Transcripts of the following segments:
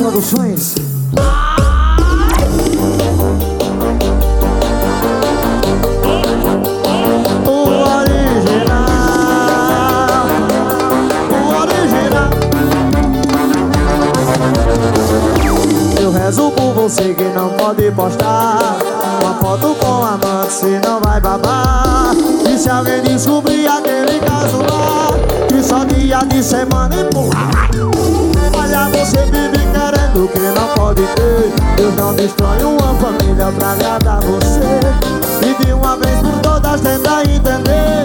Produções. Eu rezo por você que não pode postar. Uma foto com amante, senão vai babar. E se alguém descobrir aquele caso lá Que só dia de semana empurra. Olha, você vive querendo o que não pode ter. Deus não destrói uma família pra agradar você. E de uma vez por todas tenta entender.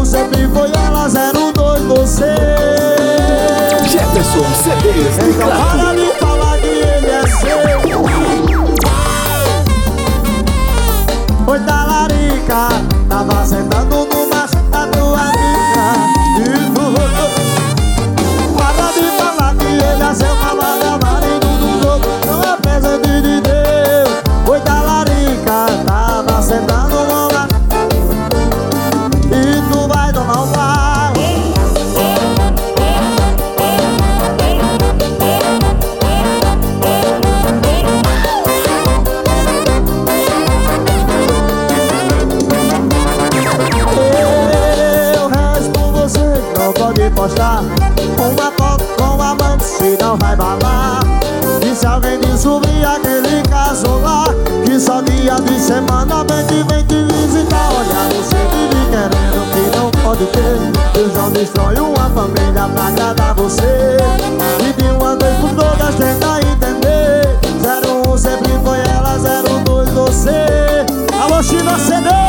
01 sempre foi ela, 02 você. Jefferson CDs de então para de falar que ele é seu. Oi, talarica Tava dia de semana vem te, vem te visitar. Olha, você vive querendo que não pode ter. Eu já destrói uma família pra agradar você. E de uma vez por todas tenta entender. 01 sempre foi ela, 02 você. Alô, China cedeu!